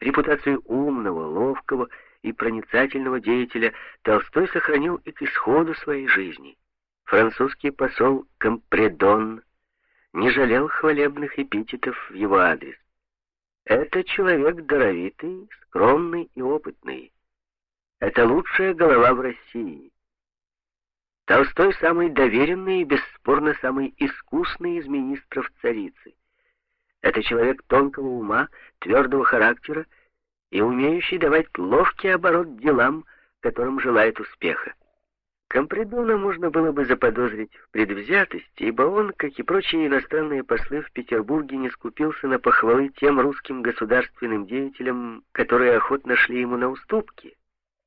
Репутацию умного, ловкого и проницательного деятеля Толстой сохранил и к исходу своей жизни. Французский посол Компредон не жалел хвалебных эпитетов в его адрес. Это человек даровитый, скромный и опытный. Это лучшая голова в России. Толстой самый доверенный и бесспорно самый искусный из министров царицы. Это человек тонкого ума, твердого характера и умеющий давать ловкий оборот делам, которым желает успеха. Компредона можно было бы заподозрить в предвзятости, ибо он, как и прочие иностранные послы в Петербурге, не скупился на похвалы тем русским государственным деятелям, которые охотно шли ему на уступки.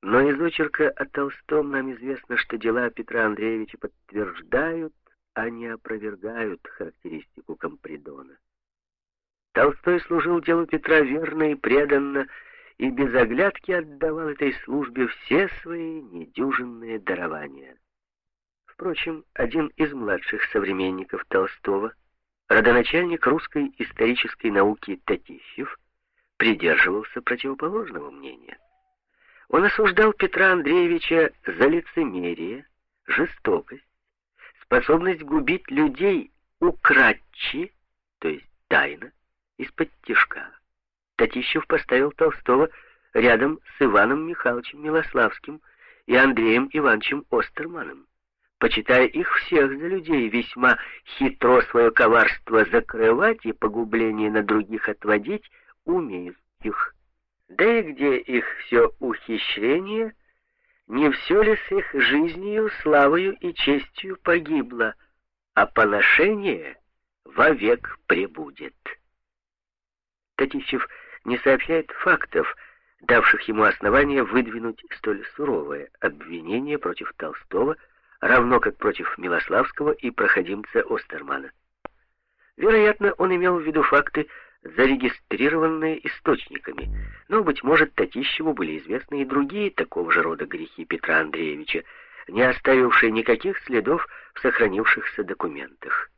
Но из очерка о Толстом нам известно, что дела Петра Андреевича подтверждают, а не опровергают характеристику Компредона. Толстой служил делу Петра верно и преданно, и без оглядки отдавал этой службе все свои недюжинные дарования. Впрочем, один из младших современников Толстого, родоначальник русской исторической науки Татищев, придерживался противоположного мнения. Он осуждал Петра Андреевича за лицемерие, жестокость, способность губить людей украдчи, то есть тайно, из-под тишка. Татищев поставил Толстого рядом с Иваном Михайловичем Милославским и Андреем Ивановичем Остерманом, почитая их всех за людей, весьма хитро свое коварство закрывать и погубление на других отводить, умеют их. Да и где их все ухищрение, не все ли с их жизнью, славою и честью погибло, а поношение вовек пребудет. Татищев не сообщает фактов, давших ему основания выдвинуть столь суровое обвинение против Толстого, равно как против Милославского и проходимца Остермана. Вероятно, он имел в виду факты, зарегистрированные источниками, но, быть может, Татищеву были известны и другие такого же рода грехи Петра Андреевича, не оставившие никаких следов в сохранившихся документах.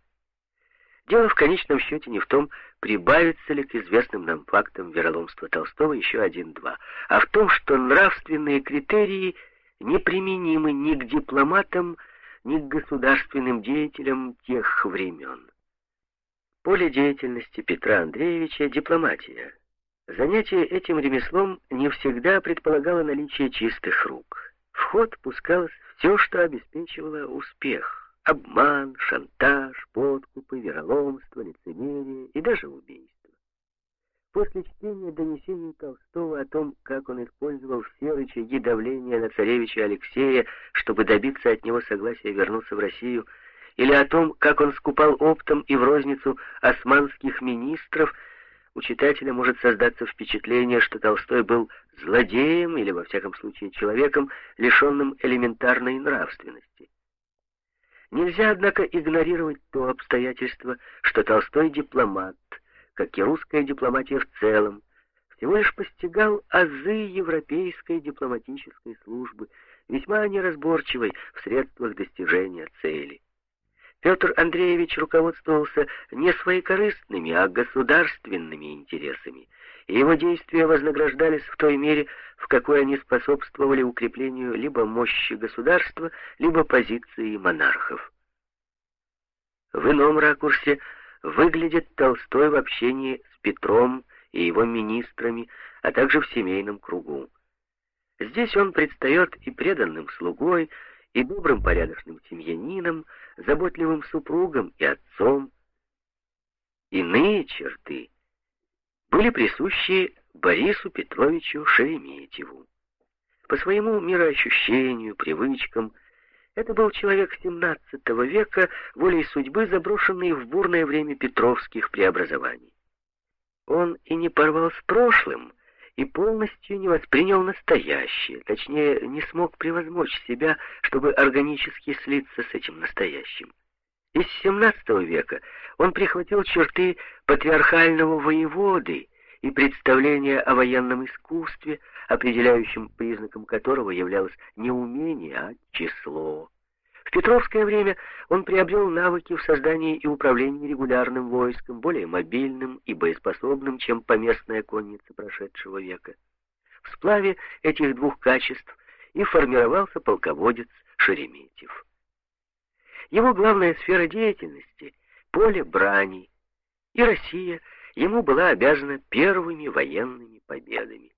Дело в конечном счете не в том, прибавится ли к известным нам фактам вероломства Толстого еще один-два, а в том, что нравственные критерии неприменимы ни к дипломатам, ни к государственным деятелям тех времен. Поле деятельности Петра Андреевича — дипломатия. Занятие этим ремеслом не всегда предполагало наличие чистых рук. В ход пускалось все, что обеспечивало успех — Обман, шантаж, подкупы, вероломство, лицемерие и даже убийство. После чтения донесений Толстого о том, как он использовал все рычаги давления на царевича Алексея, чтобы добиться от него согласия вернуться в Россию, или о том, как он скупал оптом и в розницу османских министров, у читателя может создаться впечатление, что Толстой был злодеем или, во всяком случае, человеком, лишенным элементарной нравственности. Нельзя, однако, игнорировать то обстоятельство, что Толстой дипломат, как и русская дипломатия в целом, всего лишь постигал азы европейской дипломатической службы, весьма неразборчивой в средствах достижения цели. Петр Андреевич руководствовался не своекорыстными, а государственными интересами, и его действия вознаграждались в той мере, в какой они способствовали укреплению либо мощи государства, либо позиции монархов. В ином ракурсе выглядит Толстой в общении с Петром и его министрами, а также в семейном кругу. Здесь он предстает и преданным слугой, и добрым порядочным семьянином, заботливым супругом и отцом. Иные черты были присущи Борису Петровичу Шереметьеву. По своему мироощущению, привычкам, это был человек XVII века, волей судьбы, заброшенный в бурное время петровских преобразований. Он и не порвал с прошлым, и полностью не воспринял настоящее, точнее, не смог превозмочь себя, чтобы органически слиться с этим настоящим. Из XVII века он прихватил черты патриархального воеводы и представления о военном искусстве, определяющим признаком которого являлось не умение, а число. В Петровское время он приобрел навыки в создании и управлении регулярным войском, более мобильным и боеспособным, чем поместная конница прошедшего века. В сплаве этих двух качеств и формировался полководец Шереметьев. Его главная сфера деятельности — поле брани, и Россия ему была обязана первыми военными победами.